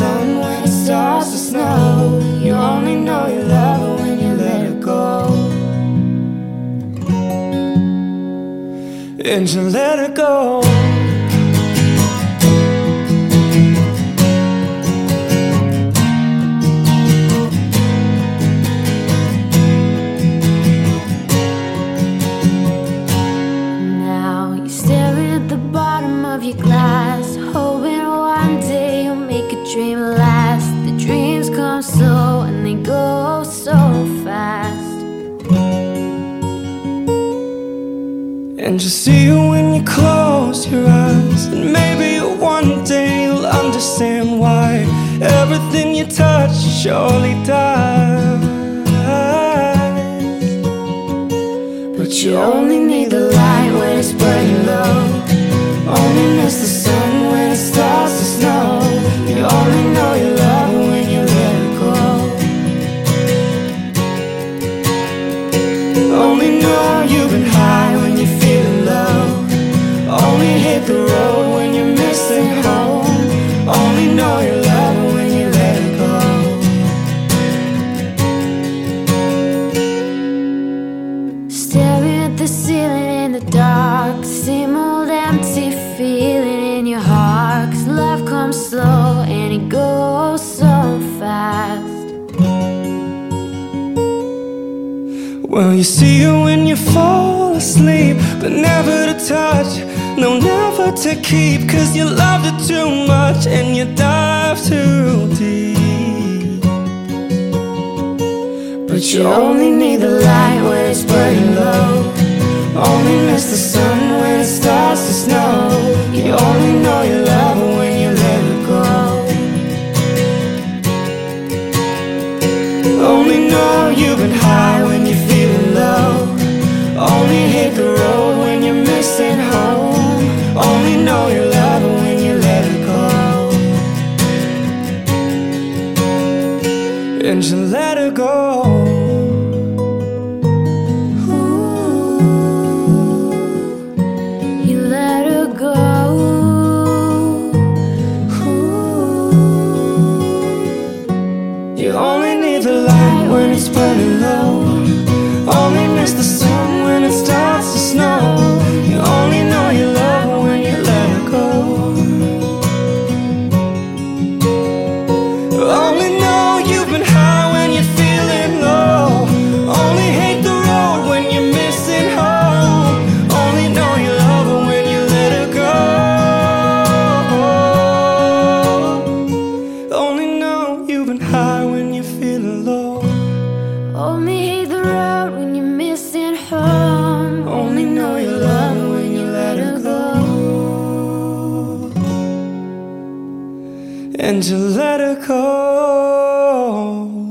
sun when it starts to snow. You only know you love her when you let her go. And you let her go. Dream last. The dreams come slow and they go so fast. And you see it when you close your eyes. And maybe one day you'll understand why everything you touch surely dies. But you only need the light when it's burning Only know you've been high when you're feeling low. Only hit the road when you're missing home. Well, you see her when you fall asleep, but never to touch. No, never to keep, cause you loved her too much and you dive too deep. But you only need the light when it's burning low. Only miss the sun when it starts to snow. You only know you love her when you let her go. Only know you've And let her go. Only hate the road when you're missing home. Only know you love when you let her go. And you let her go.